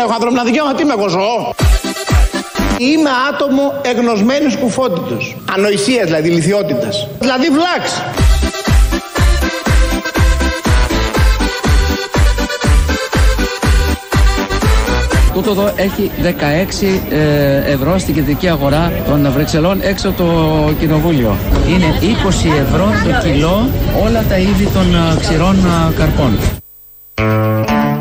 έχω ανθρώπινα δικαιώματα, τι είμαι εγώ ζώο. Είμαι άτομο εγνωσμένης κουφότητος. Ανοησίας δηλαδή, λιθιότητας. Δηλαδή βλάξ. Τούτο εδώ έχει 16 ε, ευρώ στην κεντρική αγορά των Βρυξελών έξω από το κοινοβούλιο. Είναι 20 ευρώ το κιλό όλα τα είδη των ε, ξηρών ε, καρπών.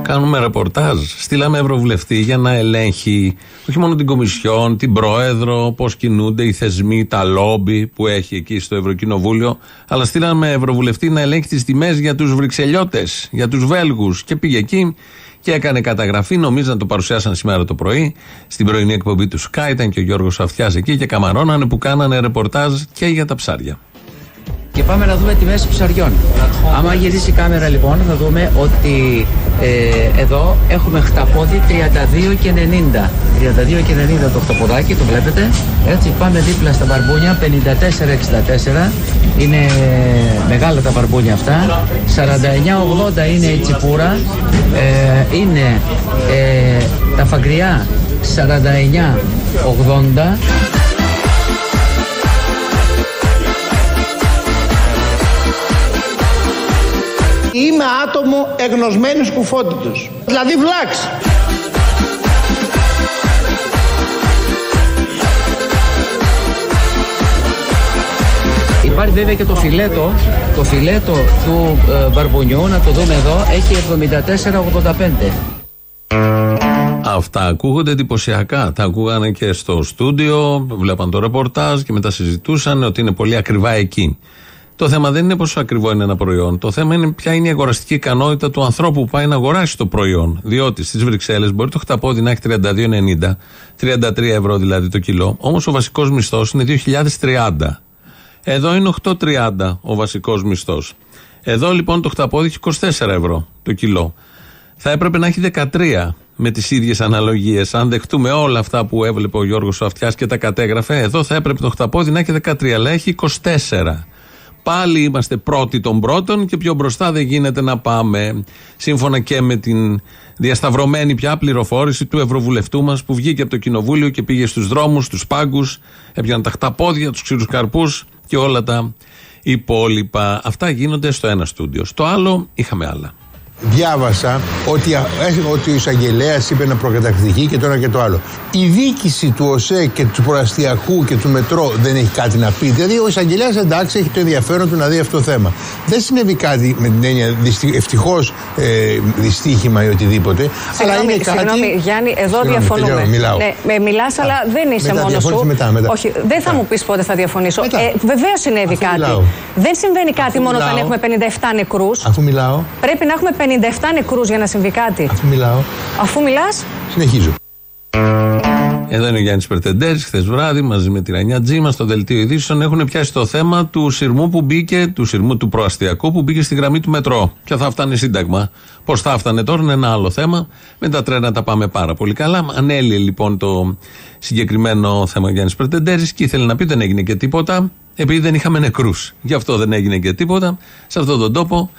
Κάνουμε ρεπορτάζ. Στείλαμε Ευρωβουλευτή για να ελέγχει όχι μόνο την Κομισιόν, την Πρόεδρο, πώς κινούνται οι θεσμοί, τα λόμπι που έχει εκεί στο Ευρωκοινοβούλιο. Αλλά στείλαμε Ευρωβουλευτή να ελέγχει τις τιμές για τους Βρυξελιώτες, για τους Βέλγους. Και πήγε εκεί και έκανε καταγραφή. Νομίζω να το παρουσιάσαν σήμερα το πρωί στην πρωινή εκπομπή του Sky. Ήταν και ο Γιώργος Αυτιάς εκεί και καμαρώνανε που κάνανε ρεπορτάζ και για τα ψάρια. Και πάμε να δούμε τιμές ψαριών. Άμα γυρίσει η κάμερα λοιπόν θα δούμε ότι ε, εδώ έχουμε χταπόδι 32 και 90. 32 και 90 το χταποδάκι, το βλέπετε. Έτσι πάμε δίπλα στα μπαρμπούνια 54-64. Είναι μεγάλα τα μπαρμπούνια αυτά. 49-80 είναι η τσιπούρα. Ε, είναι ε, τα φαγκριά 49-80. Είμαι άτομο εγνωσμένης κουφότητος. Δηλαδή βλάξ. Υπάρχει βέβαια και το φιλέτο. Το φιλέτο του ε, μπαρμπουνιού, να το δούμε εδώ, έχει 74,85. Αυτά ακούγονται εντυπωσιακά. Τα ακούγανε και στο στούντιο, βλέπαν το ρεπορτάζ και μετά συζητούσαν ότι είναι πολύ ακριβά εκεί. Το θέμα δεν είναι πόσο ακριβό είναι ένα προϊόν. Το θέμα είναι ποια είναι η αγοραστική ικανότητα του ανθρώπου που πάει να αγοράσει το προϊόν. Διότι στις Βρυξέλλες μπορεί το χταπόδι να έχει 32,90, 33 ευρώ δηλαδή το κιλό, όμως ο βασικός μισθός είναι 2.030. Εδώ είναι 8,30 ο βασικός μισθός. Εδώ λοιπόν το χταπόδι έχει 24 ευρώ το κιλό. Θα έπρεπε να έχει 13 με τις ίδιες αναλογίες. Αν δεχτούμε όλα αυτά που έβλεπε ο Γιώργος Αυτιά και τα κατέγραφε, εδώ θα έπρεπε το χταπόδι να έχει 13, αλλά έχει 24. Πάλι είμαστε πρώτοι των πρώτων και πιο μπροστά δεν γίνεται να πάμε. Σύμφωνα και με την διασταυρωμένη πια πληροφόρηση του Ευρωβουλευτού μας που βγήκε από το Κοινοβούλιο και πήγε στους δρόμους, στους πάγκους, έπιανε τα χταπόδια, τους ξύρου καρπού και όλα τα υπόλοιπα. Αυτά γίνονται στο ένα στούντιο. Στο άλλο είχαμε άλλα διάβασα ότι, ότι ο εισαγγελέας είπε να προκατακτηθεί και τώρα και το άλλο. Η διοίκηση του ΟΣΕ και του προαστιακού και του μετρό δεν έχει κάτι να πει. Δηλαδή, ο εισαγγελέας εντάξει έχει το ενδιαφέρον του να δει αυτό το θέμα. Δεν συνέβη κάτι με την έννοια ευτυχώς ε, δυστύχημα ή οτιδήποτε. Συγγνώμη, αλλά είναι κάτι. Συγγνώμη, Γιάννη, εδώ συγγνώμη, διαφωνούμε. μιλάω. Ναι, μιλάς, αλλά δεν είσαι μόνος σου. Μετά, μετά. Όχι, δεν θα μου πεις πότε θα διαφωνήσω. Ε, Βεβαίως συνέβη κάτι. Μιλάω. Δεν συμβαίνει κάτι μόνο όταν έχουμε 57 νεκρούς. Αφού μιλάω. Πρέπει να έχουμε 57 νεκρούς για να συμβεί κάτι. Αφού μιλάω. Αφού μιλάς. Συνεχίζω. Εδώ είναι ο Γιάννης Περτεντέρης, χθες βράδυ μαζί με τη Ρανιά Τζίμα στο δελτίο ειδήσεων. Έχουν πιάσει το θέμα του σειρμού που μπήκε, του σειρμού του προαστιακού που μπήκε στη γραμμή του μετρό. Ποια θα φτάνει σύνταγμα. Πώς θα φτάνε τώρα είναι ένα άλλο θέμα. Με τα τρένα τα πάμε πάρα πολύ καλά. Ανέλυε λοιπόν το συγκεκριμένο θέμα ο Γιάννης Περτεντέρης και ήθελε να πει δεν έγινε και τίποτα επειδή δεν είχαμε νεκρούς. Γι' αυτό δεν έγινε και τίποτα. Σε αυτόν τον τόπο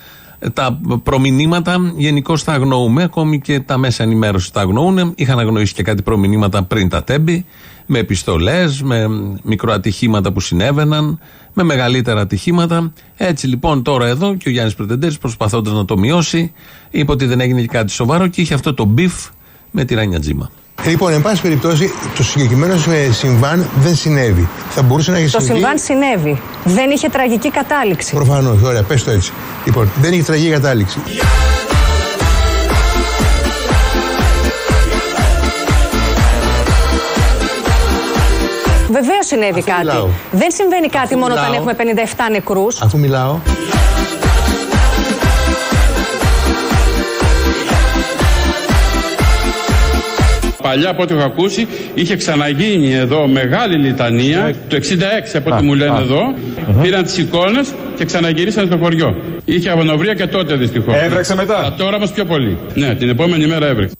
τα προμηνύματα γενικώ τα αγνοούμε, ακόμη και τα μέσα ενημέρωσης τα αγνοούν. Είχαν αγνοήσει και κάτι προμηνύματα πριν τα Τέμπη, με επιστολές, με μικροατυχήματα που συνέβαιναν, με μεγαλύτερα ατυχήματα. Έτσι λοιπόν τώρα εδώ και ο Γιάννης Πρετεντέρης προσπαθώντας να το μειώσει, είπε ότι δεν έγινε και κάτι σοβαρό και είχε αυτό το beef με τη Ράνια Τζίμα. Λοιπόν, εν πάση περιπτώσει, το συγκεκριμένο συμβάν δεν συνέβη. Θα μπορούσε να έχει Το συμβάν συνέβη. Δεν είχε τραγική κατάληξη. Προφανώς, ωραία, πες το έτσι. Λοιπόν, δεν είχε τραγική κατάληξη. Βεβαίως συνέβη κάτι. Δεν συμβαίνει κάτι μόνο όταν έχουμε 57 νεκρούς. Αφού μιλάω. Παλιά από ό,τι έχω ακούσει είχε ξαναγίνει εδώ μεγάλη λιτανία το 66 από ό,τι μου λένε εδώ πήραν τις εικόνες και ξαναγυρίσαν στο χωριό. Είχε αγωνοβρία και τότε δυστυχώς. Έβρεξε μετά; Α, τώρα όμως πιο πολύ. Ναι, την επόμενη μέρα έβρεξε.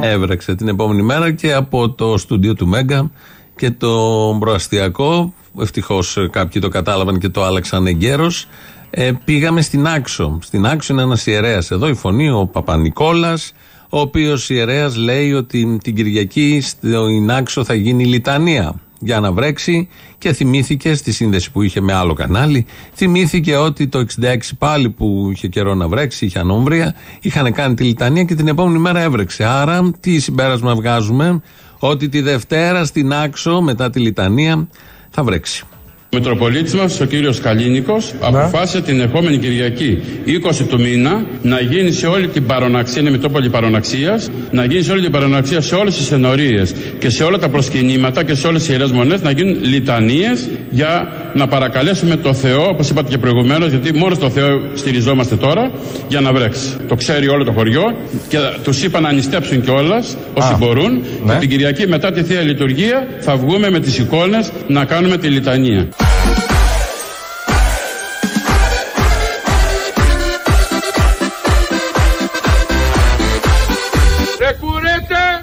Έβρεξε την επόμενη μέρα και από το στούντιο του Μέγκα και το προαστιακό. Ευτυχώς κάποιοι το κατάλαβαν και το άλλαξαν εγκαίρως. Ε, πήγαμε στην Άξο. Στην Άξο είναι ένας ιερέας εδώ, η φωνή, ο Παπα-Νικόλας, ο οποίος ιερέας λέει ότι την Κυριακή στο Ινάξο θα γίνει λιτανία. Για να βρέξει και θυμήθηκε στη σύνδεση που είχε με άλλο κανάλι θυμήθηκε ότι το 66 πάλι που είχε καιρό να βρέξει είχε ανόμβρια είχαν κάνει τη λιτανία και την επόμενη μέρα έβρεξε. Άρα τι συμπέρασμα βγάζουμε; Ότι τη Δευτέρα στην Άξο μετά τη λιτανία θα βρέξει ο Μητροπολίτης μας, ο κύριος Καλίνικος, ναι. αποφάσισε την επόμενη Κυριακή, 20 του μήνα, να γίνει σε όλη την παροναξία, είναι Μητρόπολη Παροναξίας, να γίνει σε όλη την παροναξία, σε όλες τις ενορίες και σε όλα τα προσκυνήματα και σε όλες τις ιερές μονές να γίνουν λιτανίες για να παρακαλέσουμε το Θεό, όπως είπατε και προηγουμένως, γιατί μόνος στο Θεό στηριζόμαστε τώρα, για να βρέξει. Το ξέρει όλο το χωριό και τους είπα να ανιστέψουν κιόλας όσοι μπορούν. Ναι. Και την Κυριακή μετά τη Θεία Λειτουργία θα βγούμε με τις εικόνες να κάνουμε τη λιτανία.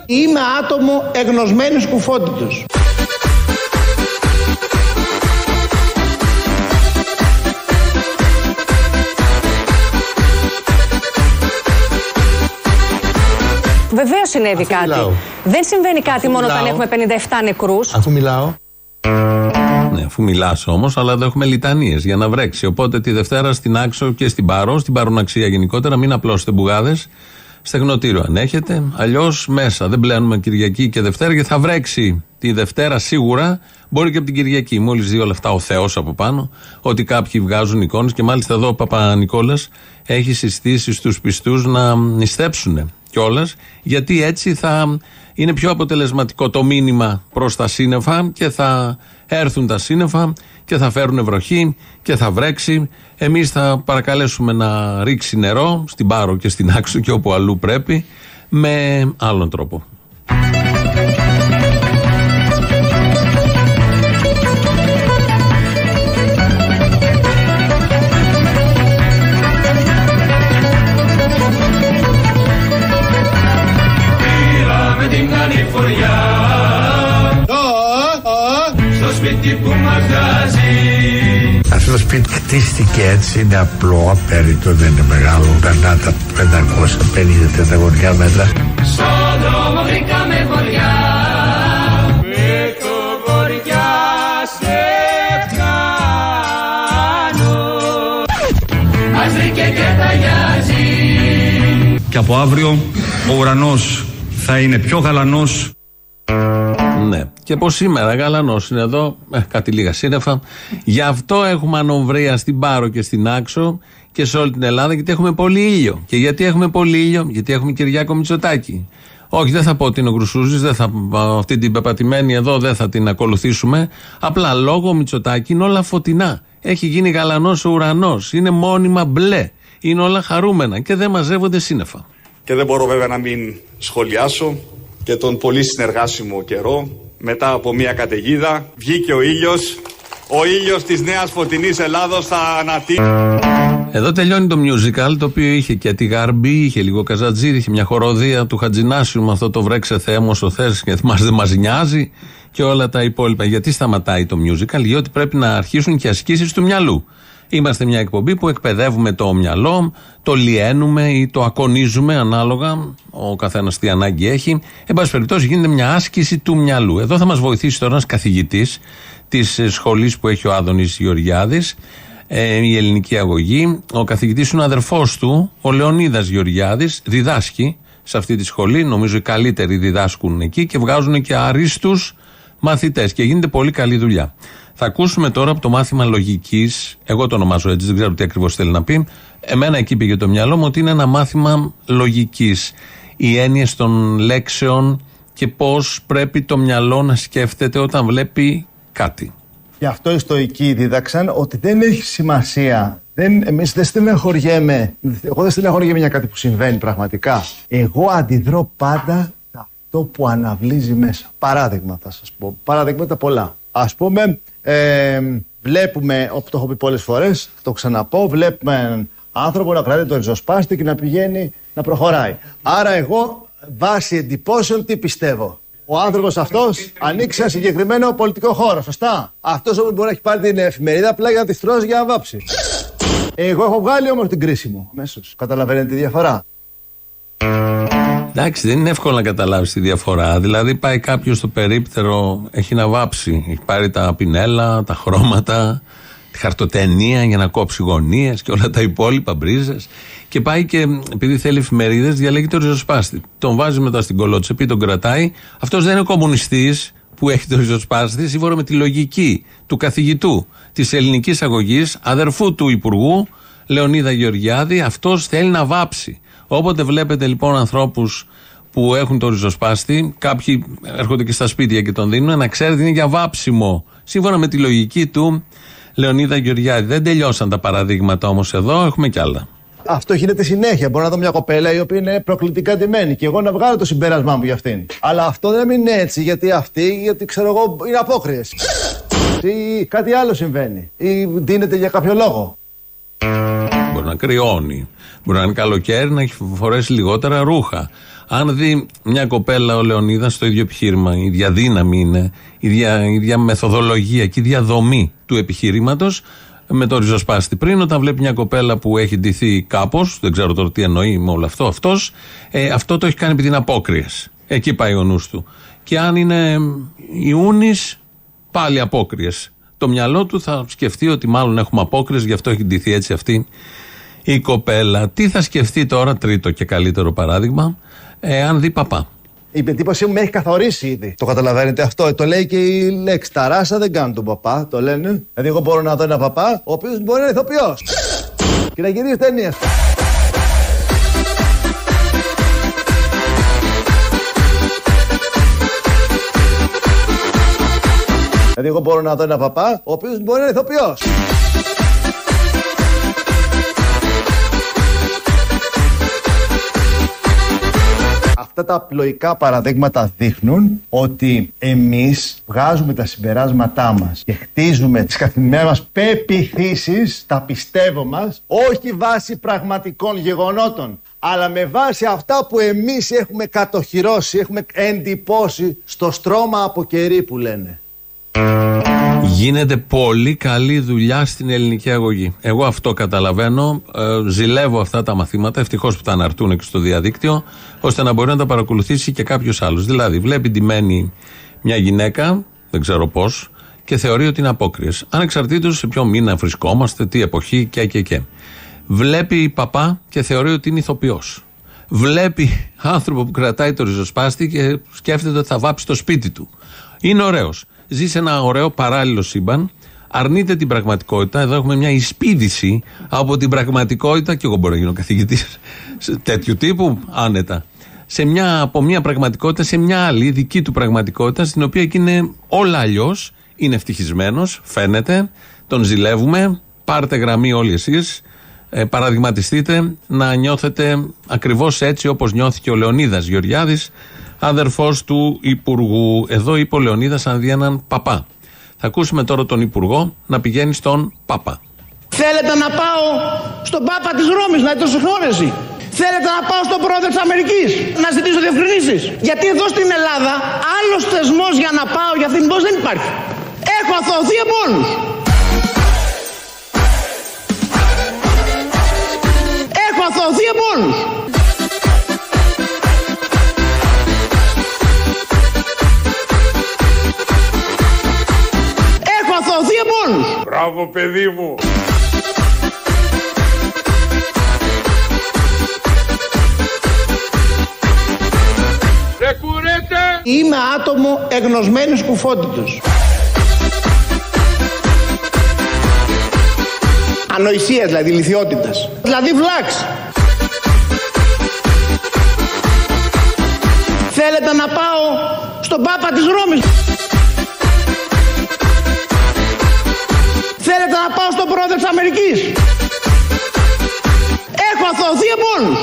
Είμαι άτομο εγνωσμένης κουφότητος. Βεβαίως συνέβη κάτι. Δεν συμβαίνει κάτι μόνο όταν έχουμε 57 νεκρούς. Αφού μιλάω. Ναι, αφού μιλάς όμως, αλλά εδώ έχουμε λιτανίες για να βρέξει. Οπότε τη Δευτέρα στην Άξο και στην Πάρο, στην Παροναξία γενικότερα, μην απλώσετε μπουγάδες. Στεγνοτήριο αν έχετε. Αλλιώς μέσα. Δεν πλένουμε Κυριακή και Δευτέρα γιατί θα βρέξει τη Δευτέρα σίγουρα. Μπορεί και από την Κυριακή. Μόλις δει όλα αυτά ο Θεός από πάνω. Ότι κάποιοι βγάζουν εικόνες και μάλιστα εδώ ο Παπα-Νικόλα έχει συστήσει στους πιστούς να νηστέψουν κιόλας. Γιατί έτσι θα είναι πιο αποτελεσματικό το μήνυμα προς τα σύννεφα και θα έρθουν τα σύννεφα και θα φέρουν βροχή και θα βρέξει. Εμείς θα παρακαλέσουμε να ρίξει νερό στην Πάρο και στην Άξο και όπου αλλού πρέπει με άλλον τρόπο. Αυτό το σπίτι χτίστηκε έτσι, είναι απλό, απέριτο, δεν είναι μεγάλο. Περνά τα 550 τετραγωνικά μέτρα. Στον δρόμο βρήκαμε βοριά. Με το βοριά σε κάνω. Μας βρήκε και ταγιάζει. Και από αύριο ο ουρανός θα είναι πιο γαλανός ναι. Και πως σήμερα γαλανός είναι εδώ, ε, κάτι λίγα σύννεφα. Γι' αυτό έχουμε ανοβρία στην Πάρο και στην Άξο και σε όλη την Ελλάδα, γιατί έχουμε πολύ ήλιο. Και γιατί έχουμε πολύ ήλιο, γιατί έχουμε Κυριάκο Μητσοτάκη. Όχι, δεν θα πω ότι είναι ο Γκρουσούζη, αυτή την πεπατημένη εδώ δεν θα την ακολουθήσουμε. Απλά λόγω Μητσοτάκη είναι όλα φωτεινά. Έχει γίνει γαλανός ο ουρανός. Είναι μόνιμα μπλε. Είναι όλα χαρούμενα και δεν μαζεύονται σύννεφα. Και δεν μπορώ βέβαια να μην σχολιάσω και τον πολύ συνεργάσιμο καιρό μετά από μια καταιγίδα βγήκε ο ήλιος ο ήλιος της νέας φωτεινής Ελλάδος θα ανατεί εδώ τελειώνει το musical το οποίο είχε και τη Γαρμπή, είχε λίγο Καζατζίδη, είχε μια χοροδία του Χατζινάσιου με αυτό το βρέξε Θεέ όσο θες και μας δεν μας νοιάζει και όλα τα υπόλοιπα. Γιατί σταματάει το musical, γιατί πρέπει να αρχίσουν και ασκήσεις του μυαλού. Είμαστε μια εκπομπή που εκπαιδεύουμε το μυαλό, το λιένουμε ή το ακονίζουμε ανάλογα, ο καθένας τι ανάγκη έχει. Εν πάση περιπτώσει, γίνεται μια άσκηση του μυαλού. Εδώ θα μας βοηθήσει τώρα ένας καθηγητής της σχολής που έχει ο Άδωνης Γεωργιάδης, ε, η ελληνική αγωγή. Ο καθηγητής είναι ο αδερφός του, ο Λεωνίδας Γεωργιάδης, διδάσκει σε αυτή τη σχολή. Νομίζω οι καλύτεροι διδάσκουν εκεί και βγάζουν και αρίστου μαθητές και γίνεται πολύ καλή δουλειά. Θα ακούσουμε τώρα από το μάθημα λογικής, εγώ το ονομάζω έτσι, δεν ξέρω τι ακριβώς θέλει να πει. Εμένα εκεί πήγε το μυαλό μου ότι είναι ένα μάθημα λογικής. Οι έννοιες των λέξεων και πώς πρέπει το μυαλό να σκέφτεται όταν βλέπει κάτι. Γι' αυτό οι στοικοί δίδαξαν ότι δεν έχει σημασία. Δεν, εμείς δεν στεναχωριέμαι. Εγώ δεν στεναχωριέμαι για κάτι που συμβαίνει πραγματικά. Εγώ αντιδρώ πάντα αυτό που αναβλύζει μέσα. Παράδειγμα θα σας πω. Παραδείγματα πολλά. Ας πούμε, ε, βλέπουμε, όπως το έχω πει πολλές φορές, το ξαναπώ, βλέπουμε άνθρωπο να κρατάει το ριζοσπάστη και να πηγαίνει να προχωράει. Άρα εγώ βάσει εντυπώσεων τι πιστεύω. Ο άνθρωπος αυτός ανοίξει ένα συγκεκριμένο πολιτικό χώρο. Σωστά. Αυτός όμως μπορεί να έχει πάρει την εφημερίδα απλά για να τη στρώσει για να βάψει. Εγώ έχω βγάλει όμως την κρίση μου. Αμέσως. Καταλαβαίνετε τη διαφορά. Εντάξει, δεν είναι εύκολο να καταλάβεις τη διαφορά. Δηλαδή, πάει κάποιος στο περίπτερο, έχει να βάψει. Έχει πάρει τα πινέλα, τα χρώματα, τη χαρτοτενία για να κόψει γωνίες και όλα τα υπόλοιπα, μπρίζες. Και πάει και, επειδή θέλει εφημερίδες, διαλέγει το ριζοσπάστη. Τον βάζει μετά στην κολότσεπη, τον κρατάει. Αυτός δεν είναι κομμουνιστής που έχει το ριζοσπάστη, σύμφωνα με τη λογική του καθηγητού της ελληνικής αγωγής, αδερφού του Υπουργού, Λεωνίδα Γεωργιάδη, αυτός θέλει να βάψει. Όποτε βλέπετε λοιπόν ανθρώπους που έχουν το ριζοσπάστη, κάποιοι έρχονται και στα σπίτια και τον δίνουν, να ξέρετε είναι για βάψιμο. Σύμφωνα με τη λογική του Λεωνίδα Γεωργιάδη. Δεν τελειώσαν τα παραδείγματα όμως εδώ, έχουμε κι άλλα. Αυτό γίνεται συνέχεια. Μπορώ να δω μια κοπέλα η οποία είναι προκλητικά ντυμένη και εγώ να βγάλω το συμπέρασμά μου για αυτήν. Αλλά αυτό δεν είναι έτσι γιατί αυτή, γιατί ξέρω εγώ, είναι απόκριες. Ή κάτι άλλο συμβαίνει. Ή δίνεται για κάποιο λόγο; Μπορεί να κρυώνει. Μπορεί να είναι καλοκαίρι να έχει φορέσει λιγότερα ρούχα. Αν δει μια κοπέλα ο Λεωνίδας στο ίδιο επιχείρημα, η ίδια δύναμη είναι, η ίδια, η ίδια μεθοδολογία και η ίδια δομή του επιχειρήματο, με το ριζοσπάστη πριν, όταν βλέπει μια κοπέλα που έχει ντυθεί κάπως, δεν ξέρω τώρα τι εννοεί με όλο αυτό, αυτός, ε, αυτό το έχει κάνει επειδή είναι απόκριες. Εκεί πάει ο νους του. Και αν είναι Ιούνις, πάλι απόκριες. Το μυαλό του θα σκεφτεί ότι μάλλον έχουμε απόκριες, γι' αυτό έχει ντυθεί έτσι αυτή η κοπέλα. Τι θα σκεφτεί τώρα, τρίτο και καλύτερο παράδειγμα, ε, αν δει παπά. Η εντύπωσή μου με έχει καθορίσει ήδη. Το καταλαβαίνετε αυτό. Το λέει και η λέξη. Τα ράσα δεν κάνουν τον παπά. Το λένε. Δηλαδή, εγώ μπορώ να δω ένα παπά, ο οποίος μπορεί να είναι ηθοποιός. και να γυρίσει ταινίε. Δηλαδή, εγώ μπορώ να δω ένα παπά, ο οποίος μπορεί να είναι ηθοποιός. Αυτά τα απλοϊκά παραδείγματα δείχνουν ότι εμείς βγάζουμε τα συμπεράσματά μας και χτίζουμε τις καθημερινές μας πεπιθήσεις, τα πιστεύω μας, όχι βάσει πραγματικών γεγονότων, αλλά με βάση αυτά που εμείς έχουμε κατοχυρώσει, έχουμε εντυπώσει στο στρώμα από κερί που λένε. Γίνεται πολύ καλή δουλειά στην ελληνική αγωγή. Εγώ αυτό καταλαβαίνω. Ε, ζηλεύω αυτά τα μαθήματα. Ευτυχώς που τα αναρτούν και στο διαδίκτυο, ώστε να μπορεί να τα παρακολουθήσει και κάποιος άλλος. Δηλαδή, βλέπει μένει μια γυναίκα, δεν ξέρω πώς, και θεωρεί ότι είναι απόκριες. Ανεξαρτήτως σε ποιο μήνα βρισκόμαστε, τι εποχή και και και. Βλέπει παπά και θεωρεί ότι είναι ηθοποιός. Βλέπει άνθρωπο που κρατάει το ριζοσπάστη και σκέφτεται ότι θα βάψει το σπίτι του. Είναι ωραίος ζει σε ένα ωραίο παράλληλο σύμπαν, αρνείται την πραγματικότητα. Εδώ έχουμε μια εισπίδηση από την πραγματικότητα, και εγώ μπορώ να γίνω καθηγητής τέτοιου τύπου, άνετα. Σε μια, από μια πραγματικότητα σε μια άλλη δική του πραγματικότητα, στην οποία εκεί είναι όλα αλλιώς. Είναι ευτυχισμένος, φαίνεται, τον ζηλεύουμε. Πάρτε γραμμή όλοι εσείς. Ε, παραδειγματιστείτε να νιώθετε ακριβώς έτσι όπως νιώθηκε ο Λεωνίδας Γεωργιάδης αδερφός του Υπουργού. Εδώ είπε ο Λεωνίδα αν δει έναν παπά. Θα ακούσουμε τώρα τον Υπουργό να πηγαίνει στον Παπά. Θέλετε να πάω στον Πάπα της Ρώμης να το συγχώρεση. Θέλετε να πάω στον πρόεδρο της Αμερικής να ζητήσω διευκρινήσεις; Γιατί εδώ στην Ελλάδα άλλος θεσμός για να πάω για αυτήν την πώ δεν υπάρχει. Έχω αθωωθεί από όλους. Έχω αθωωθεί από όλους. Μπράβο παιδί μου. Είμαι άτομο εγνωσμένης κουφότητος. Ανοησίας δηλαδή, λυθιότητας. Δηλαδή βλάξ. Θέλετε να πάω στον Πάπα της Ρώμης. Θέλετε να πάω στον πρόεδρο της Αμερικής. Έχω αθωωθεί από όλους.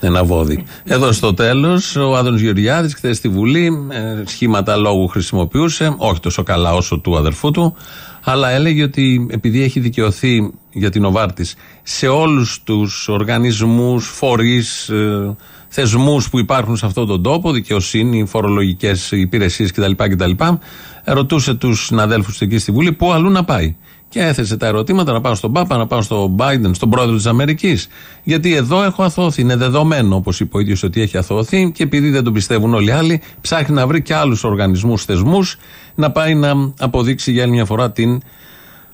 Ένα βόδι. Εδώ στο τέλος, ο Άδωνος Γεωργιάδης, χθες στη Βουλή, ε, σχήματα λόγου χρησιμοποιούσε, όχι τόσο καλά όσο του αδερφού του, Αλλά έλεγε ότι επειδή έχει δικαιωθεί για την Οβάρτη σε όλους τους οργανισμούς, φορείς, ε, θεσμούς που υπάρχουν σε αυτόν τον τόπο, δικαιοσύνη, φορολογικές υπηρεσίες κτλ. κτλ. Ρωτούσε τους συναδέλφους εκεί στη Βουλή πού αλλού να πάει. Και έθεσε τα ερωτήματα να πάω στον Πάπα, να πάω στον Biden, στον πρόεδρο της Αμερικής. Γιατί εδώ έχω αθώθει. Είναι δεδομένο, όπως είπε ο ίδιος, ότι έχει αθώθει και επειδή δεν τον πιστεύουν όλοι οι άλλοι, ψάχνει να βρει και άλλους οργανισμούς, θεσμούς να πάει να αποδείξει για άλλη μια φορά την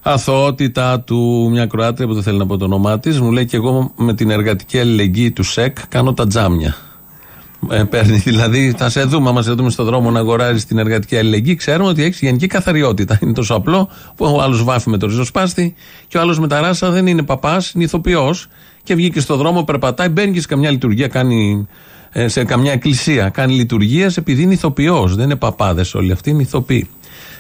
αθωότητα του. Μια Κροάτρια που δεν θέλει να πω το όνομά της, μου λέει και εγώ με την εργατική αλληλεγγύη του ΣΕΚ κάνω τα τζάμια. Ε, παίρνει, δηλαδή, θα σε δούμε, άμα σε δούμε στον δρόμο να αγοράζεις την εργατική αλληλεγγύη, ξέρουμε ότι έχεις γενική καθαριότητα. Είναι τόσο απλό που ο άλλος βάφει με το ριζοσπάστη και ο άλλος με τα ράσα δεν είναι παπάς, είναι ηθοποιός και βγήκε στον δρόμο, περπατάει, μπαίνει και σε καμιά λειτουργία, κάνει ε, σε καμιά εκκλησία, κάνει λειτουργία επειδή είναι ηθοποιός. Δεν είναι παπάδες όλοι αυτοί, είναι ηθοποιοί.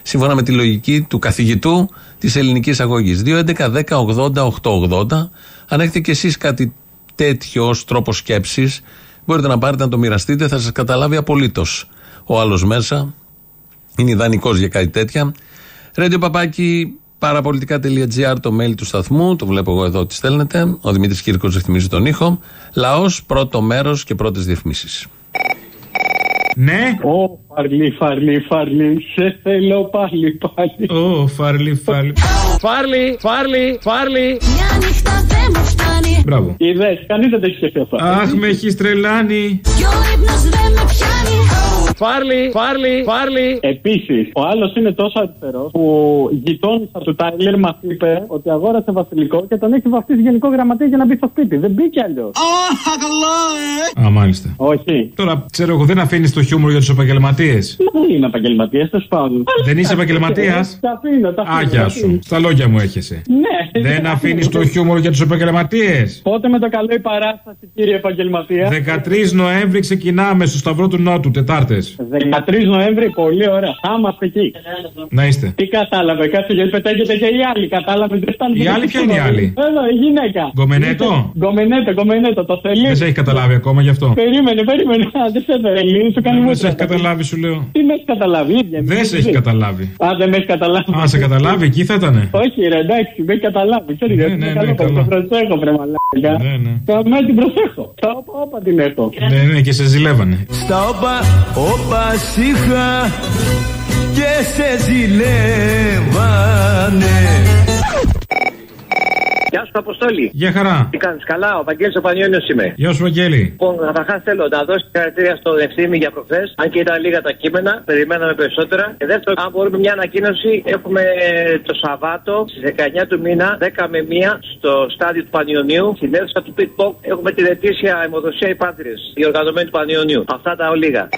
Σύμφωνα με τη λογική του καθηγητού της ελληνικής αγωγής. 2.11.10.80.880. Αν έχετε κι εσείς κάτι τέτοιο ως τρόπο σκέψης, μπορείτε να πάρετε να το μοιραστείτε, θα σας καταλάβει απολύτως. Ο άλλος μέσα είναι ιδανικός για κάτι τέτοια. Radio παπάκι παραπολιτικά.gr το mail του σταθμού, το βλέπω εγώ εδώ ότι στέλνετε. Ο Δημήτρης Κύρκος ρυθμίζει τον ήχο. Λαός, πρώτο μέρος και πρώτες διαφημίσεις. Ναι. Ω, φαρλί, φαρλί, φαρλί, σε θέλω πάλι, πάλι. Ω, φαρλί, φαρλί. Φάρλι, φάρλι, φάρλι. Μια νύχτα δεν μου φτάνει. Μπράβο. Είδες, κανείς δεν το έχει σκεφτεί αυτό. Αχ, με έχεις τρελάνει. Κι ο ύπνος δεν με πιάνει. Φάρλι, φάρλι, φάρλι. Επίσης, ο άλλος είναι τόσο αριστερός που γειτόνισσα του Τάιλερ μας είπε ότι αγόρασε βασιλικό και τον έχει βαφτίσει γενικό γραμματέα για να μπει στο σπίτι. Δεν μπήκε αλλιώς. Α, μάλιστα. Όχι. Τώρα, ξέρω εγώ, δεν αφήνεις το χιούμορ για τους επαγγελματίες. Μα δεν είμαι επαγγελματία, τέλος πάντων. Δεν είσαι επαγγελματίας; Τα αφήνω, τα αφήνω. Α, γεια σου. Στα λόγια μου έχεσαι. Ναι. Δεν αφήνεις το χιούμορ για τους επαγγελματίες; Πότε με το καλό η παράσταση, κύριε επαγγελματία; 13 Νοέμβρη ξεκινάμε στο Σταυρό του Νότου, Τετάρτες. 13 Νοέμβρη, πολύ ωραία. Θα είμαστε εκεί. Να είστε. Τι κατάλαβε, κάτσε γιατί πετάγεται και η άλλη. Κατάλαβε, δεν φτάνει. Η άλλη ποια είναι η άλλη; Εδώ, η γυναίκα. Γκομενέτο; Γκομενέτο, γκομενέτο, το θέλεις; Δεν σε έχει καταλάβει ακόμα γι' αυτό. Περίμενε, περίμενε. Α, δεν σε έφερε, σου κάνει Δεν μου. σε έχει καταλάβει, σου λέω. Τι με έχει καταλάβει, ίδια. Δεν σε έχει καταλάβει. Α, δεν με έχει καταλάβει. Α, σε καταλάβει, εκεί θα ήταν. Όχι, ρε, εντάξει, με έχει καταλάβει. Ξέρεις, Ναι, γιατί ναι, είναι ναι, καλό, καλά. Το προσέχω, βρε μαλάκα. Ναι, ναι. Θα με την προσέχω. Θα όπα, όπα την έχω. Ναι, ναι, και σε ζηλεύανε. Στα όπα, όπα είχα και σε ζηλεύανε Γεια σου, Αποστόλη. Γεια χαρά. Τι κάνεις, καλά, ο Βαγγέλης ο Πανιόνιος είμαι. Γεια σου, Βαγγέλη. Λοιπόν, καταρχάς θέλω να δώσει χαρακτήρια στο ευθύνη για προχθές, αν και ήταν λίγα τα κείμενα, περιμέναμε περισσότερα. Και δεύτερο, αν μπορούμε μια ανακοίνωση, έχουμε το Σαββάτο στις 19 του μήνα, 10 με 1 στο στάδιο του Πανιωνίου, στην αίθουσα του Pitbox, έχουμε την ετήσια αιμοδοσία υπάντρε, η οργανωμένη του Πανιωνίου. Αυτά τα ολίγα.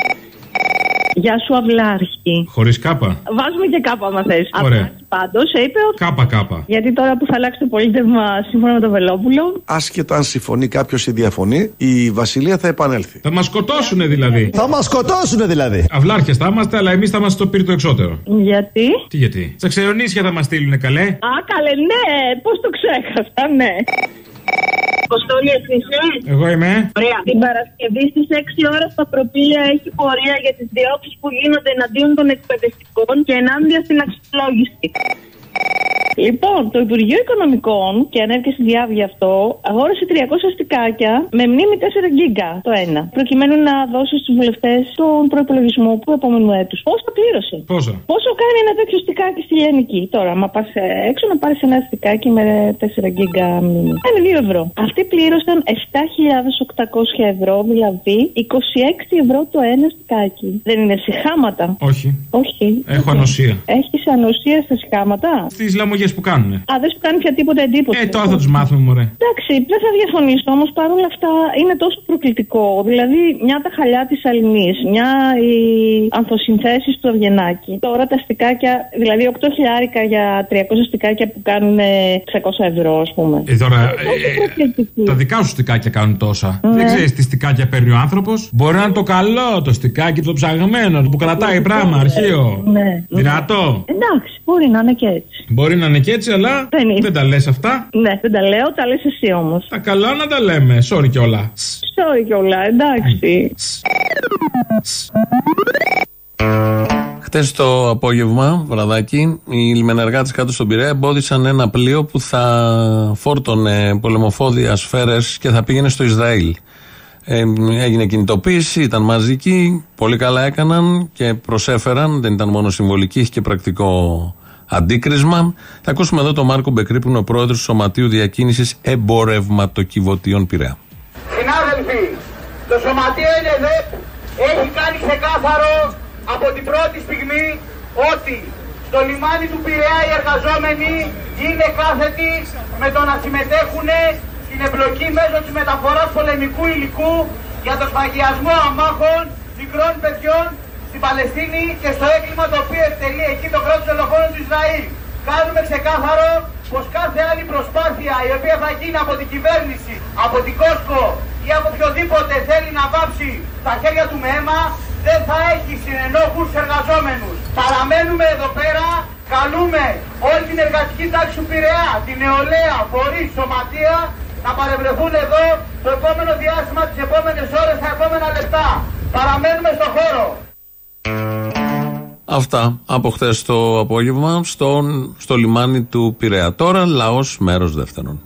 Γεια σου, Αυλάρχη. Χωρίς κάπα. Βάζουμε και κάπου, άμα θες. Ωραία. Πάντως είπε ότι. Κάπα, κάπα. Γιατί τώρα που θα αλλάξει το πολίτευμα σύμφωνα με το Βελόπουλο. Άσχετα αν συμφωνεί κάποιος ή διαφωνεί, η Βασιλεία θα επανέλθει. Θα μας σκοτώσουνε δηλαδή. Θα μας σκοτώσουνε δηλαδή. Αυλάρχε θα είμαστε, αλλά εμείς θα είμαστε στο πύρ το εξώτερο. Γιατί; Τι γιατί; Στα ξερονίσια θα μας στείλουν καλέ. Α, καλέ, ναι, πώς το ξέχασα, ναι. Αποστόλη, εσύ; Είσαι. Εγώ είμαι. Ωραία. Την Παρασκευή στις 6 ώρα στα προπήλαια έχει πορεία για τις διώξεις που γίνονται εναντίον των εκπαιδευτικών και ενάντια στην αξιολόγηση. Λοιπόν, το Υπουργείο Οικονομικών, και αν έρχεσαι διάβγει αυτό, αγόρασε 300 αστικάκια με μνήμη 4 γίγκα το ένα. Προκειμένου να δώσει στους βουλευτές τον προπολογισμό του επόμενου έτους. Πόσα πλήρωσε; Πόσα; Πόσο κάνει ένα τέτοιο στικάκι στη Λιανική; Τώρα, άμα πας έξω να πάρεις ένα στικάκι με 4 γίγκα μνήμη. Είναι 2 ευρώ. Αυτοί πλήρωσαν 7.800 ευρώ, δηλαδή 26 ευρώ το ένα στικάκι. Δεν είναι συχάματα; Όχι. Όχι. Έχω ανοσία. Έχεις ανοσία στα συχάματα; Τις λαμογές που κάνουνε. Α, δεν σου κάνει πια τίποτα εντύπωση. Ε, τώρα θα τους μάθουμε, μωρέ. Εντάξει, δεν θα διαφωνήσω όμως παρόλα αυτά είναι τόσο προκλητικό. Δηλαδή, μια τα χαλιά της Αλληνής, μια οι ανθοσυνθέσεις του Αυγενάκη. Τώρα τα στικάκια, δηλαδή 8 χιλιάρικα για 300 στικάκια που κάνουν 600 ευρώ, ας πούμε. Ε, τώρα, Τόσο ε, προκλητική. τα δικά σου στικάκια κάνουν τόσα. Ναι. Δεν ξέρεις τι στικάκια παίρνει ο άνθρωπος. Μπορεί να είναι το καλό, το στικάκι το ψαγμένο, που κρατάει πράγμα, αρχείο. Ναι. Δυνατό. Εντάξει, μπορεί να είναι και έτσι. Μπορεί να είναι και έτσι, αλλά Δεν είναι. δεν τα λες αυτά. Ναι, δεν τα λέω, τα λες εσύ όμως. Τα καλά να τα λέμε. Sorry κιόλα. Sorry κιόλα, εντάξει. Χτες το απόγευμα, βραδάκι, οι λιμενεργάτες κάτω στον Πειραιά εμπόδισαν ένα πλοίο που θα φόρτωνε πολεμοφόδια σφαίρες και θα πήγαινε στο Ισραήλ. Ε, έγινε κινητοποίηση, ήταν μαζική, πολύ καλά έκαναν και προσέφεραν, δεν ήταν μόνο συμβολική, είχε και πρακτικό αντίκρισμα. Θα ακούσουμε εδώ τον Μάρκο Μπεκρή που είναι ο πρόεδρος του Σωματείου Διακίνησης Εμπορευματοκιβωτίων Πειραιά. Συνάδελφοι, το Σωματείο ΕΝΕΔΕΠ έχει κάνει ξεκάθαρο από την πρώτη στιγμή ότι στο λιμάνι του Πειραιά οι εργαζόμενοι είναι κάθετοι με το να συμμετέχουν στην εμπλοκή μέσω της μεταφοράς πολεμικού υλικού για το σφαγιασμό αμάχων μικρών παιδιών στην Παλαιστίνη και στο έγκλημα το οποίο εκτελεί εκεί το κράτος δολοφόνων του Ισραήλ. Κάνουμε ξεκάθαρο πως κάθε άλλη προσπάθεια η οποία θα γίνει από την κυβέρνηση, από την Κόσκο ή από οποιοδήποτε θέλει να βάψει τα χέρια του με αίμα δεν θα έχει συνενόχους εργαζόμενους. Παραμένουμε εδώ πέρα, καλούμε όλη την εργατική τάξη του Πειραιά, την νεολαία, φορείς, σωματεία να παρευρεθούν εδώ το επόμενο διάστημα, τις επόμενες ώρες, τα επόμενα λεπτά. Παραμένουμε στο χώρο. Αυτά από χτε το απόγευμα στον, στο λιμάνι του Πειραιά. Τώρα λαός μέρος δεύτερον.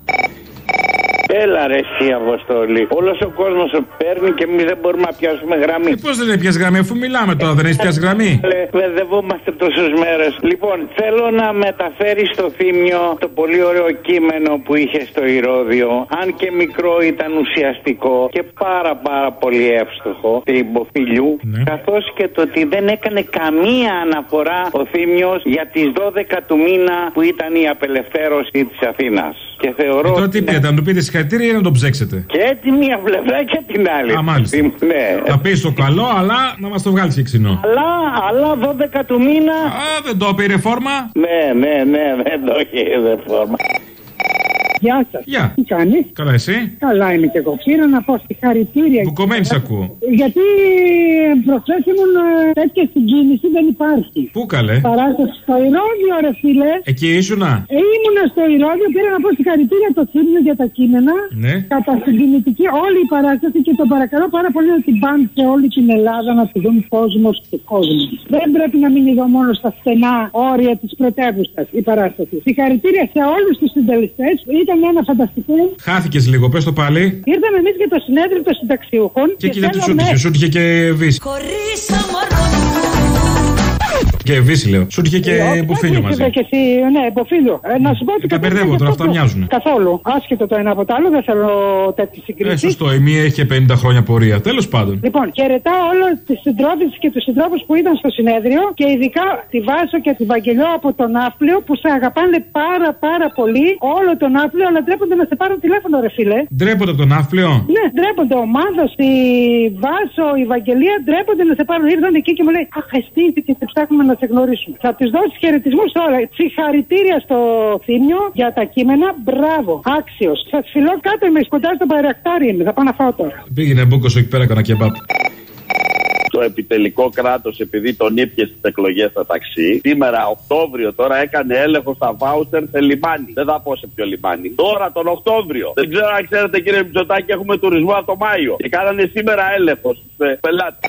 Έλα ρε εσύ Αποστολή. Όλος ο κόσμος παίρνει και εμείς δεν μπορούμε να πιάσουμε γραμμή. Πώς δεν έχει πιάσει γραμμή, αφού μιλάμε τώρα, δεν έχει πιάσει γραμμή. Παιδευόμαστε τόσες μέρες. Λοιπόν, θέλω να μεταφέρεις στο θύμιο το πολύ ωραίο κείμενο που είχε στο Ηρόδιο. Αν και μικρό ήταν ουσιαστικό και πάρα πάρα πολύ εύστοχο. Την Μποφιλιού. Ναι. Καθώς και το ότι δεν έκανε καμία αναφορά ο θύμιος για τις 12 του μήνα που ήταν η απελευθέρωση της Αθήνας. Και θεωρώ. Ε, τώρα τι πείτε, να του πείτε συγχαρητήρια ή να τον ψέξετε; Και τη μία πλευρά και την άλλη. Α, μάλιστα. Ναι. Θα πεις το καλό, αλλά να μας το βγάλεις και ξινό. Αλλά, αλλά 12 του μήνα. Α, δεν το είπε η ρεφόρμα. Ναι, ναι, ναι, δεν το είχε η ρεφόρμα. Γεια σας. Γεια. Τι κάνεις; Καλά, εσύ; Καλά είμαι και εγώ. Πήρα να πω συγχαρητήρια. Μπουκωμένη σ' ακούω. Γιατί προχθέ ήμουν ε, τέτοια συγκίνηση δεν υπάρχει. Πού καλέ; Παράσταση στο Ηρόδιο, ρε φίλε. Εκεί ήσουνα; Ε, ήμουν στο Ηρόδιο, πήρα να πω συγχαρητήρια το Θήμιο για τα κείμενα. Ναι. Κατά συγκινητική όλη η παράσταση και τον παρακαλώ πάρα πολύ να την πάνε σε όλη την Ελλάδα να τη δουν κόσμο και κόσμο. Δεν πρέπει να μείνει εδώ μόνο στα στενά όρια τη πρωτεύουσα η παράσταση. Συγχαρητήρια σε όλου του συντελεστέ. Ήταν ένα φανταστικό. Χάθηκε λίγο, πε το πάλι. Ήρθαμε εμεί για το συνέδριο των συνταξιούχων. Και εκεί δεν του θέλαμε- σούτυχε, σούτυχε και βύση. Χωρίς αμορφή Και βύση λέω. Σούτυχε και Ε, όχι, μπουφίλιο όχι, μαζί. Και εσύ, ναι, υποφίλιο. Ε, να σου πω ότι. Τα μπερδεύω τώρα, αυτά μοιάζουν. Καθόλου. Άσχετο το ένα από το άλλο, δεν θέλω τέτοιες Ε, συγκρίσεις. σωστό, η μία έχει και 50 χρόνια πορεία. Τέλος πάντων. Λοιπόν, χαιρετάω όλε τις συντρόφιε και τους συντρόφους που ήταν στο συνέδριο και ειδικά τη Βάσο και τη Βαγγελιό από τον Ναύπλιο που σε αγαπάνε πάρα πάρα πολύ όλο τον Ναύπλιο, αλλά τρέπονται να σε πάρουν τηλέφωνο, ρε φίλε. Ντρέπονται από τον ναύπλιο. Ναι, ντρέπονται. Ο Μάδο, η Βάσο, η Βαγγελία ντρέπονται να σε πάρουν. Ήρθαν εκεί και μου λέει Αχ, αισθήθηκε και ψάχνουμε να σε γνωρίσουμε. Θα του δώσεις χαιρετισμούς τώρα. Συγχαρητήρια στο Θήμιο για τα κείμενα. Μπράβο, άξιος. Σας φιλώ κάτω είμαι κοντά στο παρακτάρι είμαι. Θα πάω να φάω τώρα. Πήγαινε μπούκο εκεί πέρα κανένα κεμπάπ. το επιτελικό κράτος, επειδή τον ήπια στις εκλογές στα ταξί, σήμερα Οκτώβριο τώρα έκανε έλεγχο στα βάουτσερ σε λιμάνι. Δεν θα πω σε ποιο λιμάνι. Τώρα τον Οκτώβριο. Δεν ξέρω αν ξέρετε κύριε Μητσοτάκη, έχουμε τουρισμό από το Μάιο. Και κάνανε σήμερα έλεγχο στου πελάτε.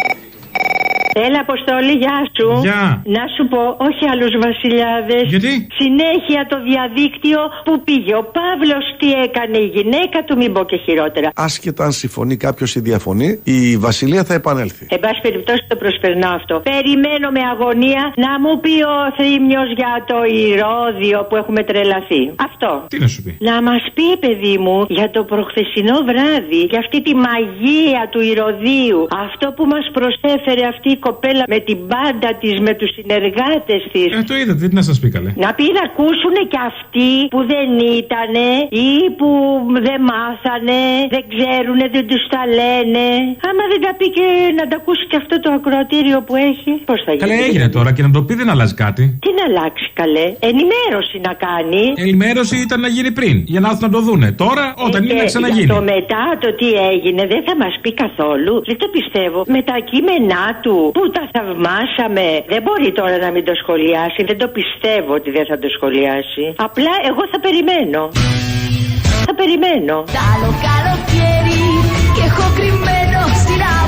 Έλα, Αποστόλη, γεια σου. Γεια. Να σου πω, όχι άλλους βασιλιάδες. Γιατί; Συνέχεια το διαδίκτυο που πήγε. Ο Παύλος τι έκανε, η γυναίκα του, μην πω και χειρότερα. Άσχετα αν συμφωνεί κάποιος ή διαφωνεί, η Βασιλεία θα επανέλθει. Εν πάση περιπτώσει το προσπερνάω αυτό. Περιμένω με αγωνία να μου πει ο Θήμιο για το ηρώδιο που έχουμε τρελαθεί. Αυτό. Τι να σου πει; Να μας πει, παιδί μου, για το προχθεσινό βράδυ, για αυτή τη μαγεία του ηρωδίου. Αυτό που μας προσέφερε αυτή η κοπέλα με την μπάντα της, με τους συνεργάτες της. Ε, το είδατε, τι να σας πει καλέ; Να πει να ακούσουν και αυτοί που δεν ήτανε ή που δεν μάθανε, δεν ξέρουν, δεν τους τα λένε. Άμα δεν τα πει και να τα ακούσει και αυτό το ακροατήριο που έχει, πώς θα γίνει; Καλέ έγινε τώρα και να το πει δεν αλλάζει κάτι. Τι να αλλάξει καλέ, ενημέρωση να κάνει. Ενημέρωση ήταν να γίνει πριν, για να έρθουν να το δούνε. Τώρα, όταν Ε, είναι να και ξαναγίνει. για Το μετά το τι έγινε δεν θα μας πει καθόλου. Δεν το πιστεύω. Με τα κείμενά του που τα θαυμάσαμε. Δεν μπορεί τώρα να μην το σχολιάσει. Δεν το πιστεύω ότι δεν θα το σχολιάσει. Απλά εγώ θα περιμένω. Θα περιμένω. Άλλο καλοκαίρι και έχω κρυμμένο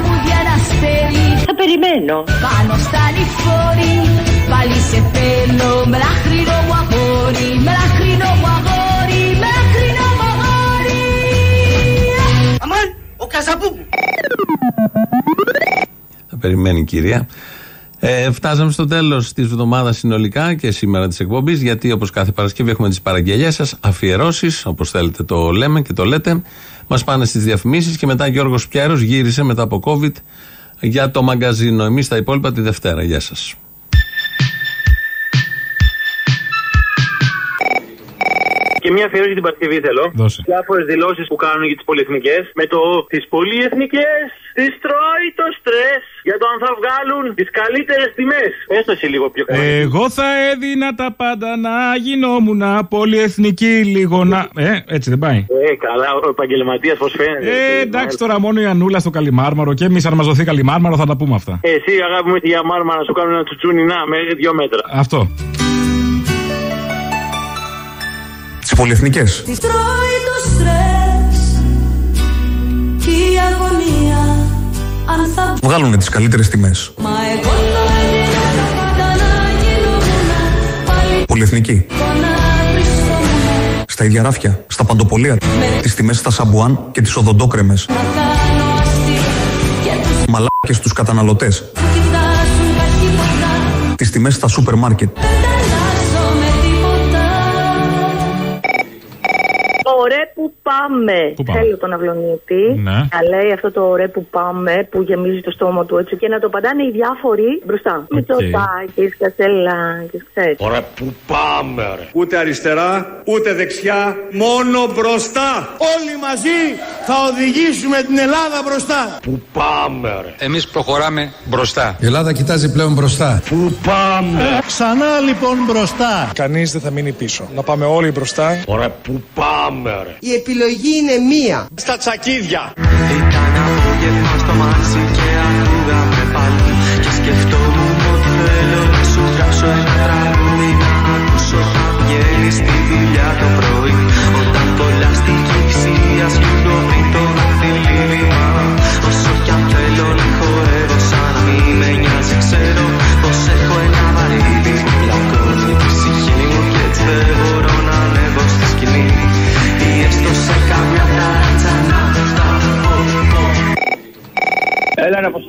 μου για να αστέρι. Θα περιμένω. Πάνω στα νηφόρη πάλι σε παίρνω. Με λαχρινό μου αγόρι, με λαχρινό μου αγόρι, με λαχρινό μου αγόρι. Αμάν, ο περιμένει η κυρία. Ε, φτάσαμε στο τέλος της εβδομάδα συνολικά και σήμερα της εκπομπής, γιατί όπως κάθε Παρασκευή έχουμε τις παραγγελίε σας, αφιερώσεις, όπως θέλετε το λέμε και το λέτε. Μας πάνε στις διαφημίσεις και μετά Γιώργος Πιέρος γύρισε μετά από COVID για το μαγκαζίνο. Εμείς τα υπόλοιπα τη Δευτέρα. Γεια σας. Και μια αφιέρωση για την Παρασκευή θέλω. Δώσε. Διάφορες δηλώσεις που κάνουν για τις πολυεθνικές. Με το τις πολυεθνικές τις τρώει το στρες για το αν θα βγάλουν τις καλύτερες τιμές. Έστω εσύ λίγο πιο καλά. Εγώ θα έδινα τα πάντα να γινόμουν πολυεθνική λίγο να. Ε, έτσι δεν πάει. Ε, καλά, ο επαγγελματίας πώς φαίνεται. Ε, εντάξει τώρα μόνο η Ανούλα στο Καλιμάρμαρο και εμείς αν μας δοθεί Καλιμάρμαρο θα τα πούμε αυτά. Εσύ, αγάπη μου, για μάρμα να σου κάνουν ένα τσουτσούνι να με δύο μέτρα. Αυτό. Τι πολυεθνικές. Τη τρώει το στρες και η αγωνία αν θα Βγάλουν τις καλύτερες τιμές. Μα εγώ θα έδινα τα πάντα να γινόμουν πάλι Πολυεθνική. να βρισκόμουν Στα ίδια ράφια, στα παντοπολία. Τις τιμές στα σαμπουάν και τις οδοντόκρεμες. να κάνω αστεία και τους Μαλάκες στου καταναλωτές. που κοιτάζουν καχύποτα Τις τιμές στα σούπερ μάρκετ. Πάμε. Πού πάμε; Θέλω τον αυλονίτη. Ναι. Να λέει αυτό το ωραία που πάμε που γεμίζει το στόμα του έτσι και να το παντάνε οι διάφοροι μπροστά. Okay. Μητσοτάκη, Κασελάκη, ξέρεις. Ωραία, πού πάμε, ρε. Ούτε αριστερά, ούτε δεξιά, μόνο μπροστά. Όλοι μαζί θα οδηγήσουμε την Ελλάδα μπροστά. Πού πάμε, ρε. Εμείς προχωράμε μπροστά. Η Ελλάδα κοιτάζει πλέον μπροστά. Πού πάμε. Ξανά λοιπόν μπροστά. Κανείς δεν θα μείνει πίσω. Να πάμε όλοι μπροστά. Ωραία, πού πάμε, ρε. Η επιλογή είναι μία. Στα τσακίδια. Ήταν απόγευμα στο μάξι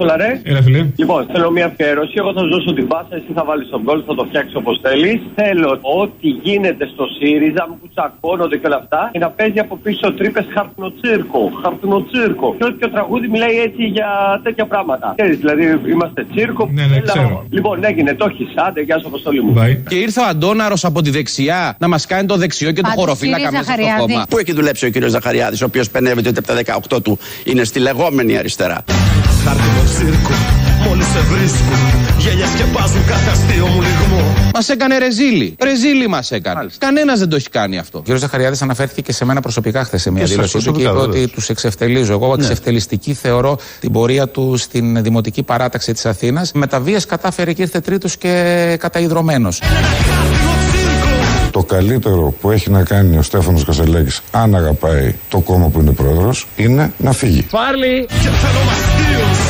Έλα, ρε Αποστολά, ρε. Έλα, φίλε. Λοιπόν, θέλω μια αφιέρωση. Εγώ θα σου δώσω την πάσα, εσύ θα βάλεις τον γκολ, θα το φτιάξεις όπως θέλεις. Θέλω ό,τι γίνεται στο ΣΥΡΙΖΑ που τσακώνονται και όλα αυτά και να παίζει από πίσω τρύπες χαρτινοτσίρκο. Χαρτινοτσίρκο. Και ό,τι και ο τραγούδι μιλάει έτσι για τέτοια πράγματα. Ξέρεις, δηλαδή είμαστε τσίρκο. Ναι, ναι, Έλα, ξέρω. Λοιπόν, έγινε, το έχεις. Άντε, γεια σου, Αποστολή μου. Bye. Και ήρθε ο Αντόναρο από τη δεξιά να μας κάνει το δεξιό και το Πάντως, χωροφύλακα κύριε μέσα στο Ζαχαριάδη. κόμμα. Πού έχει δουλέψει ο κύριος Ζαχαριάδης, ο οποίος πενεύεται ότι από τα 18 του είναι στη λεγόμενη αριστερά; Χάρτινο τσίρκο, μόλις σε βρίσκω. Γέλιας σκεπάζουν κάθε αστείο μου λιγμό. Μας έκανε ρεζίλι. Ρεζίλι μας έκανε. Κανένας δεν το έχει κάνει αυτό. Ο κ. Ζαχαριάδης αναφέρθηκε και σε μένα προσωπικά χθες σε μια Και σας δήλωσή του και είπε προσωπικά, ότι βεβαίως. τους εξευτελίζω. Εγώ εξευτελιστική θεωρώ την πορεία του στην Δημοτική Παράταξη της Αθήνας. Με τα βίας κατάφερε και ήρθε τρίτος και καταϊδρωμένο. Το καλύτερο που έχει να κάνει ο Στέφανος Κασελάκης αν αγαπάει το κόμμα που είναι πρόεδρος είναι να φύγει. Φάρλι!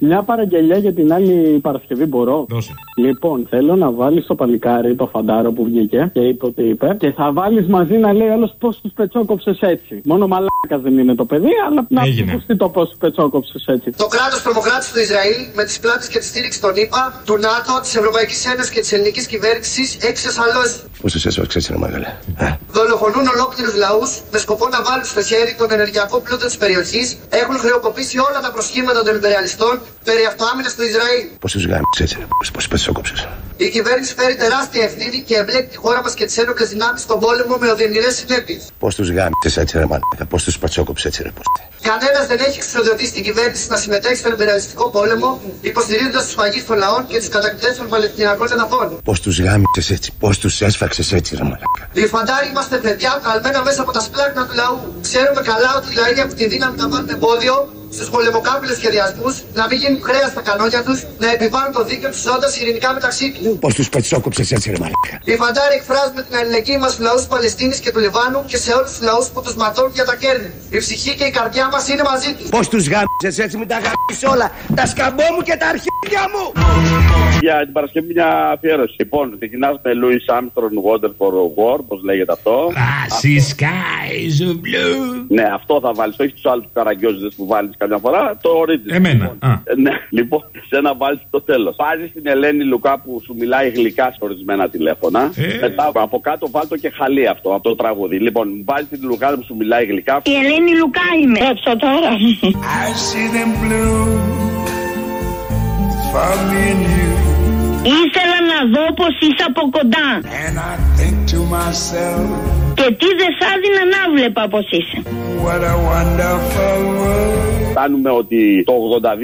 Μια παραγγελιά για την άλλη Παρασκευή μπορώ. Δώσε. Λοιπόν, θέλω να βάλεις το παλικάρι, το φαντάρο που βγήκε και είπε ότι είπε. Και θα βάλεις μαζί να λέει όλο πώς τους πετσόκοψες έτσι. Μόνο μαλάκα δεν είναι το παιδί, αλλά να Έγινε. ακουστεί το πώς τους πετσόκοψες έτσι. Το κράτος τρομοκράτη του Ισραήλ με τις πλάτες και τη στήριξη των ΗΠΑ, του ΝΑΤΟ, της Ευρωπαϊκής Ένωσης και της ελληνικής κυβέρνησης έχει εξασφαλώσει. Πώς εσύ έσβαξε έτσι, ρε Μάγαλε. Δολοφονούν ολόκληρους λαούς με σκοπό να βάλουν στο χέρι τον ενεργειακό πλούτο της περιοχής. Έχουν χρεοκοπήσει όλα τα προσχήματα των υπεριαλιστών περί αυτοάμυνα του Ισραήλ. Πώς τους γάμισες έτσι, ρε. Πώ τους πετσόκοψε. Η κυβέρνηση φέρει τεράστια ευθύνη και εμπλέκει τη χώρα μας και τις ένοπλες δυνάμεις στον πόλεμο με οδυνηρές συνέπειες. Πώς τους γάμισες έτσι, ρε Μάγαλε. Πώς του πατσόκοψε έτσι, ρε. Πώς. Κανένας δεν έχει εξουσιοδοτήσει την κυβέρνηση να συμμετέχει στον υπεριαλιστικό πόλεμο, υποστηρίζοντας τους φαγείς των λαών και τους κατακτητές των Παλαιστινιακών εδαφών. Πώς τους γάμισες έτσι. Πώς τους έσφαξες έτσι, ρε Μάγαλε. Οι φαντάροι είμαστε παιδιά καλμένα μέσα από τα σπλάχνα του λαού. Ξέρουμε καλά ότι οι λαοί έχουν τη δύναμη να βάλουν εμπόδιο στους πολεμοκάπηλε σχεδιασμούς, να μην γίνουν χρέας στα κανόνια τους, να επιβάλλουν το δίκαιο τους ζώντας ειρηνικά μεταξύ τους. Πώς τους πετσόκοψες έτσι, ρε μαλάκα. Η Φαντάρη εκφράζουμε την αλληλεγγύη μας στους λαούς της Παλαιστίνης και του Λιβάνου και σε όλους τους λαούς που τους ματώνουν για τα κέρδη. Η ψυχή και η καρδιά μας είναι μαζί τους. Πώς τους γάμψε έτσι, μην τα γάμψει όλα. Τα σκαμπό μου και τα αρχίδια μου. Για την Παρασκευή μια αφιέρωση. Λοιπόν, ξεκινάς με Louis Armstrong Water for War, πώς λέγεται αυτό. See skies of blue. Ναι, αυτό θα βάλεις, όχι τους άλλους καραγκιόζιδε που βάλεις καμιά φορά, το original. Εμένα. Α. Ε, Ναι, λοιπόν, σε να βάλεις το τέλος. Βάζεις την Ελένη Λουκά που σου μιλάει γλυκά σε ορισμένα τηλέφωνα. Ε. Μετά από κάτω βάλει και χαλί αυτό, από το τραγούδι. Λοιπόν, βάζει την Λουκά που σου μιλάει γλυκά. Η Ελένη Λουκά είμαι. Έψα τώρα. I see them blue for me and you. Ήθελα να δω πως είσαι από κοντά. And I think to myself, Και τι δεν σ' άδινα να βλέπα πως είσαι. what a wonderful world. Φτάνουμε ότι το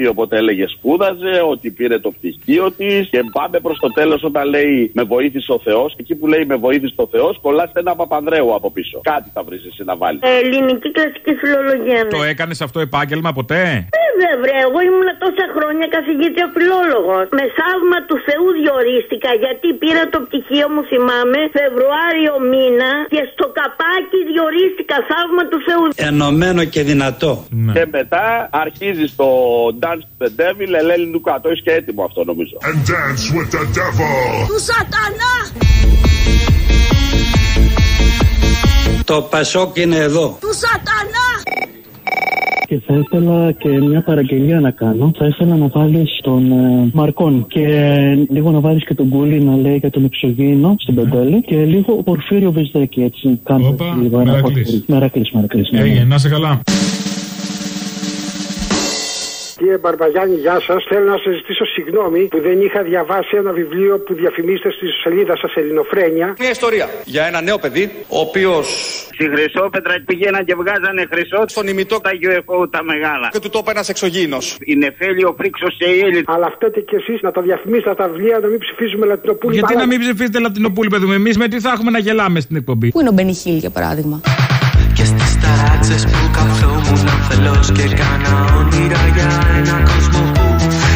82 όποτε έλεγε σπούδαζε, ότι πήρε το πτυχίο της και πάμε προς το τέλος όταν λέει με βοήθησε ο Θεός. Εκεί που λέει με βοήθησε ο Θεός, κολλάς ένα Παπανδρέου από πίσω. Κάτι θα βρεις εσύ να βάλεις. Ελληνική κλασική φιλολογία. ναι. Το έκανες αυτό επάγγελμα ποτέ; Βέβαια, βρε, εγώ ήμουν τόσα χρόνια καθηγήτρια φιλόλογο. Με θαύμα του Θεού διορίστηκα γιατί πήρα το πτυχίο μου, θυμάμαι, Φεβρουάριο μήνα και στο καπάκι διορίστηκα θαύμα του Θεού. Ενωμένο και δυνατό. Και μετά αρχίζεις το Dance with the Devil, Ελένη Λουκά. Το έχεις και έτοιμο αυτό νομίζω. And dance with the devil. Του σατανά! Το Πασόκ είναι εδώ. Του σατανά! Και θα ήθελα και μια παραγγελία να κάνω. Θα ήθελα να βάλεις τον ε, Μαρκόν και ε, λίγο να βάλεις και τον Κούλι να λέει για τον εξωγήινο στην Πεντέλη και λίγο ο Πορφύριο Βεσδέκη έτσι. Κάντε Όπα, λίγο ένα Μερακλής. Πορφύριο. Μερακλής, Μερακλής, ναι, ναι. Έγινε, να είσαι καλά. Κύριε Μπαρμπαγιάννη, γεια σας. Θέλω να σας ζητήσω συγγνώμη που δεν είχα διαβάσει ένα βιβλίο που διαφημίσετε στη σελίδα σας Ελληνοφρένια. Μια ιστορία για ένα νέο παιδί, ο οποίος. Στη Χρυσόπετρα πήγαιναν και βγάζανε χρυσό. Στον ημιτό τα UFO τα μεγάλα. και του το είπε ένας εξωγήινος. Η Νεφέλη, ο Φρίξο και η Έλλη. Αλλά φταίτε κι εσείς να τα διαφημίσετε τα βιβλία, να μην ψηφίζουμε Λατινοπούλη. Γιατί να Μαλάκα. μην ψηφίσετε Λατινοπούλη, παιδί μου, εμείς με τι θα έχουμε να γελάμε στην εκπομπή; Πού είναι ο Μπενιχίλ, για παράδειγμα; Και στις ταράτσες που καυχόμουν αφελώς και κάνα όνειρα για ένα κόσμο που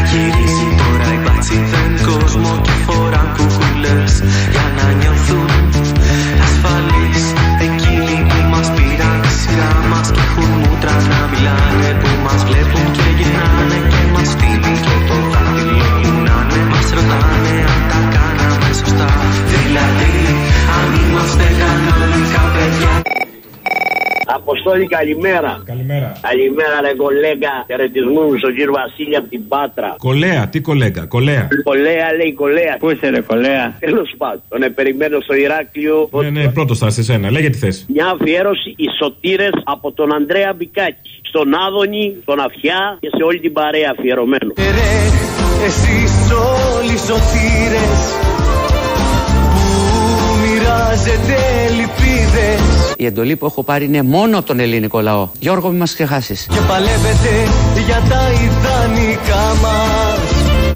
γυρίζει τώρα. Οι μπάτσοι δεν κόσμο και φοράν κουκουλές για να νιώθουν ασφαλείς. Εκείνοι που μας πήραν τη σειρά μας και έχουν μούτρα να μιλάνε που μας βλέπουν και γυρνάνε Αποστόλη, καλημέρα. Καλημέρα. Καλημέρα, ρε κολέγκα. Χαιρετισμούς στον κύριο Βασίλη από την Πάτρα. Κολέα, τι κολέγκα, κολέα. Κολέα, λέει κολέα. Πού είσαι, ρε κολέα; Τέλος πάντων, τον ε, περιμένω στο Ηράκλειο. Ναι, ναι, πρώτος θα σε σένα. Λέγε τι θες. Μια αφιέρωση οι σωτήρες από τον Ανδρέα Μπικάκη. Στον Άδωνη, τον Αφιά και σε όλη την παρέα αφιερωμένο. Ρε, εσείς όλοι οι σωτήρες που μοιράζετε λυπίδες Η εντολή που έχω πάρει είναι μόνο από τον ελληνικό λαό. Γιώργο, μην μας ξεχάσεις. και παλεύετε για τα ιδανικά μας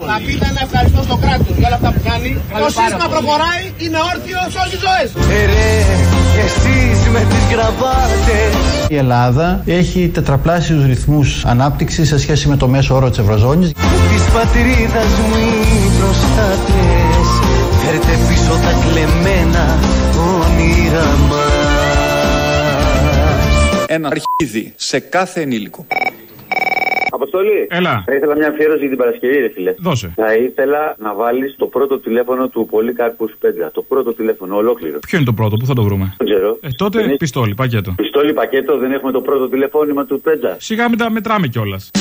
Θα πείτε ένα ευχαριστώ στο κράτος για όλα αυτά που κάνει. Το σύστημα προχωράει, είναι όρθιο σε όλες τις ζωές. Ε, Ρε, εσείς με τις γραβάτες Η Ελλάδα έχει τετραπλάσιους ρυθμούς ανάπτυξης σε σχέση με το μέσο όρο της Ευρωζώνης. Της πατρίδας μου οι προστάτες Φέρτε πίσω τα κλεμμένα όνειρα μας Ένα αρχίδι σε κάθε ενήλικο. Αποστολή. Έλα. Θα ήθελα μια αφιέρωση για την Παρασκευή, ρε φίλε. Δώσε. Θα ήθελα να βάλεις το πρώτο τηλέφωνο του Πολύκαρπου Σπέντζα. Το πρώτο τηλέφωνο, ολόκληρο. Ποιο είναι το πρώτο, πού θα το βρούμε; Δεν ξέρω. Ε, τότε Δεν πιστόλι, πακέτο. Πιστόλι πακέτο, δεν έχουμε το πρώτο τηλεφώνημα του Πέντζα. Σιγά μην τα μετράμε κιόλας.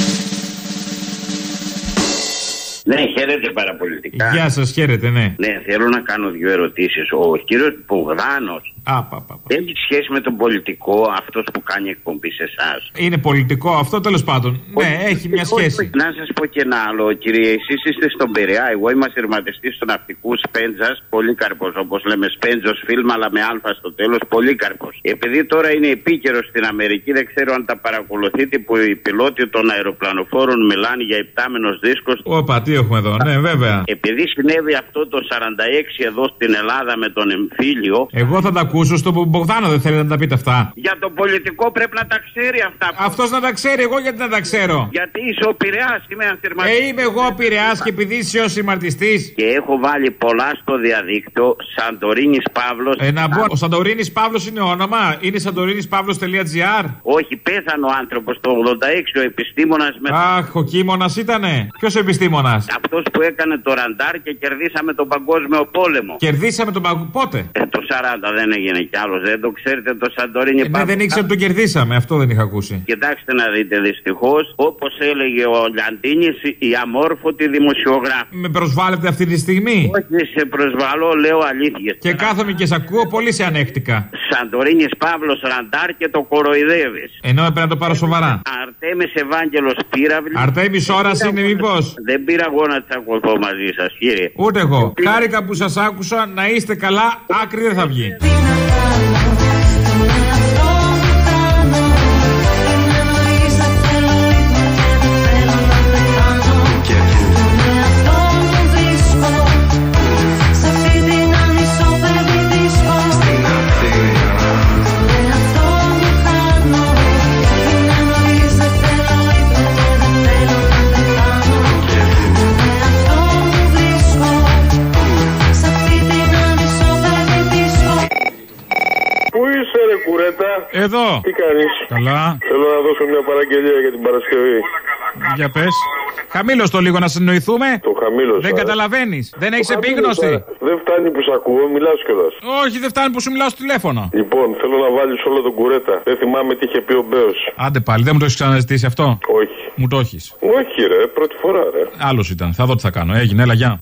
Ναι, χαίρετε παραπολιτικά. Γεια σας, χαίρετε, ναι. Ναι, θέλω να κάνω δύο ερωτήσεις. Ο κύριος Πογδάνο Α, πα, πα, πα. έχει σχέση με τον πολιτικό αυτός που κάνει εκπομπή σε εσάς. Είναι πολιτικό αυτό, τέλος πάντων. Ναι, έχει μια σχέση. Να σας πω και ένα άλλο, κύριε. Εσείς είστε στον Πειραιά. Εγώ είμαι θερματιστής του ναυτικού Σπέντζας. Πολύκαρπο, όπως λέμε, Σπέντζος φιλμ, αλλά με αλφα στο τέλος. Πολύκαρπο. Επειδή τώρα είναι επίκαιρος στην Αμερική, δεν ξέρω αν τα παρακολουθείτε που οι πιλότοι των αεροπλανοφόρων μιλάνε για υπτάμενο δίσκος. Όπα, τι έχουμε εδώ. Ναι, βέβαια. Επειδή συνέβη αυτό το 46 εδώ στην Ελλάδα με τον εμφύλιο, Εγώ θα τα ακούσω στο Μπογδάνο, δεν θέλετε να τα πείτε αυτά. για το πολιτικό πρέπει να τα ξέρει αυτά. Αυτός να τα ξέρει, εγώ γιατί να τα ξέρω; Γιατί είσαι ο Πειραιάς, είμαι ανθυρματικός. Ε, είμαι εγώ πειραιάς και επειδή είσαι ο συμμαρτιστή. Και έχω βάλει πολλά στο διαδίκτυο. Σαντορίνης Παύλος. Ε, να πω, ο Σαντορίνης Παύλος είναι όνομα. Είναι σαντορίνηπαύλο.gr. Όχι, πέθανε ο άνθρωπος το 86, ο επιστήμονας με. Αχ, ο κείμονα ήτανε. Ποιος επιστήμονας; Αυτός που έκανε το ραντάρ και κερδίσαμε τον Παγκόσμιο Πόλεμο. Κερδίσαμε τον παγκόσμιο. Πότε; Ε, το 40 δεν έγινε κι άλλος, δεν το ξέρετε το Σαντορίνη Ε, ναι, δεν ήξερα ότι τον κερδίσαμε. Αυτό δεν είχα ακούσει. Κοιτάξτε να δείτε, δυστυχώς, όπως έλεγε ο Λιαντίνης, η αμόρφωτη δημοσιογράφη. Με προσβάλλετε αυτή τη στιγμή; Όχι, σε προσβαλώ, λέω αλήθεια. Και κάθομαι και σε ακούω πολύ σε ανέχτηκα. Σαντορίνης Παύλος Ραντάρ και το κοροϊδεύεις. Ενώ έπρεπε να το πάρω σοβαρά. Αρτέμε Ευάγγελος Πύραυλης. Αρτέμις ώρας είναι μήπως; Δεν πήρα εγώ να τσακωθώ μαζί σας, κύριε. Ούτε εγώ. Χάρηκα που σας άκουσα να είστε καλά, άκρη δεν θα βγει. Τι κάνεις; Καλά. Θέλω να δώσω μια παραγγελία για την Παρασκευή Για πες. Χαμήλω το λίγο να συνοηθούμε. Το χαμήλωσα Δεν ε. καταλαβαίνεις. Δεν έχεις Το χαμήλωσα. επίγνωση. Δεν φτάνει που σ' ακούω μιλάς κιόλας Όχι, δεν φτάνει που σου μιλάω στο τηλέφωνο. Λοιπόν θέλω να βάλεις όλο τον κουρέτα Δεν θυμάμαι τι είχε πει ο Μπέος Άντε πάλι, δεν μου το έχεις ξαναζητήσει αυτό; Όχι Μου το έχεις. Όχι ρε πρώτη φορά ρε Άλλος ήταν. Θα δω τι θα κάνω. Έγινε, έλα, γεια.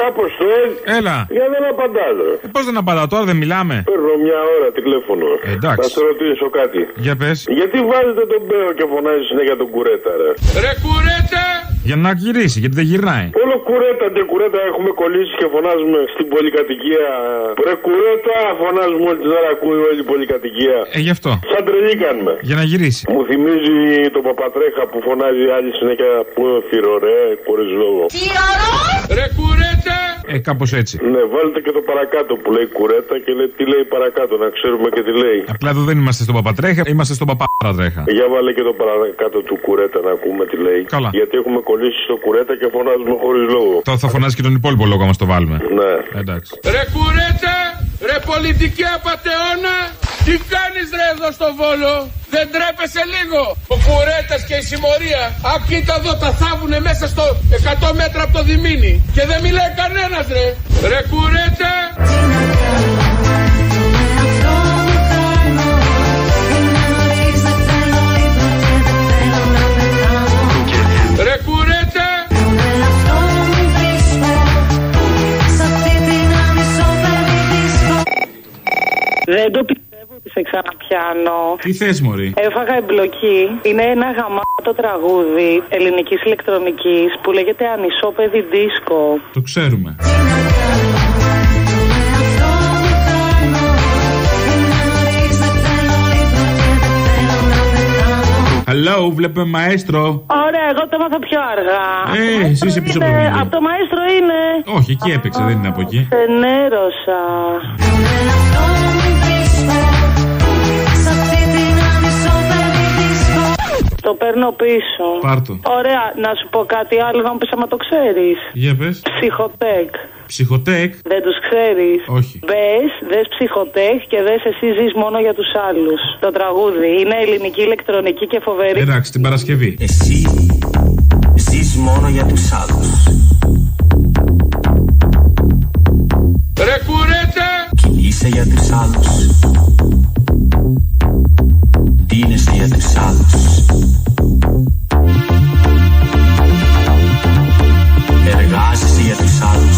Ρε Αποστόλ Έλα. Για δεν απαντάς ρε Ε, Πώς δεν απαντάω τώρα, δεν μιλάμε. Παίρνω μια ώρα τηλέφωνο Ε, εντάξει. Θα σε ρωτήσω κάτι Για πες. Γιατί βάζετε τον Μπέο και φωνάζει συνέχεια τον κουρέτα ρε; Ρε κουρέτα! Για να γυρίσει, γιατί δεν γυρνάει. Όλο κουρέτα και κουρέτα έχουμε κολλήσει και φωνάζουμε στην πολυκατοικία. Ρε κουρέτα φωνάζουμε όλη την ώρα, ακούει όλη η πολυκατοικία. Ε, γι' αυτό. Σαν τρελή κάνουμε. Για να γυρίσει. Μου θυμίζει το παπατρέχα που φωνάζει άλλη συνέχεια που είναι φιρορέ, χωρίς λόγο. Ρε κουρέτα! Ε, κάπως έτσι. Ναι, βάλτε και το παρακάτω που λέει κουρέτα και λέει τι λέει παρακάτω, να ξέρουμε και τι λέει. Απλά εδώ δεν είμαστε στον παπατρέχα, είμαστε στον παπατρέχα. Για βάλε και το παρακάτω του κουρέτα να ακούμε τι λέει. Καλά. Γιατί έχουμε κολλήσει στο κουρέτα και φωνάζουμε χωρίς λόγο. Τώρα θα φωνάζει και τον υπόλοιπο λόγο μα το βάλουμε. Ναι. Εντάξει. Ρε κουρέτα, ρε πολιτική απατεώνα, τι κάνεις ρε εδώ στο Βόλο, δεν τρέπεσαι λίγο. Ο κουρέτας και η συμμορία, α κοίτα εδώ τα θάβουνε μέσα στο 100 μέτρα από το Διμήνι και δεν μιλάει κανένας ρε. Ρε κουρέτα. Ρε κουρέτα. Δεν το πιστεύω ότι σε ξαναπιάνω. Τι θες, Μωρή; Έφαγα εμπλοκή. Είναι ένα γαμάτο τραγούδι ελληνικής ηλεκτρονικής που λέγεται Ανισόπεδη Δίσκο. Το ξέρουμε. Hello, βλέπουμε μαέστρο. Ωραία, εγώ το έμαθα πιο αργά. Ε, εσύ είσαι πίσω από το βιβλίο. Από το μαέστρο είναι. Όχι, εκεί έπαιξε, δεν είναι από εκεί. Ενέρωσα. Το παίρνω πίσω. Ωραία, να σου πω κάτι άλλο, να μου πεις άμα το ξέρεις. Για. Ψυχοτέκ. Ψυχοτέκ; Δεν τους ξέρεις. Όχι. Μπε, δες ψυχοτέκ και δες εσύ ζεις μόνο για τους άλλους. Το τραγούδι είναι ελληνική, ηλεκτρονική και φοβερή. Εντάξει, την Παρασκευή. Εσύ ζεις μόνο για τους άλλους. Ρε κουρέτα! Είσαι για τους άλλους. tiene siete saltos. Ergase siete saltos.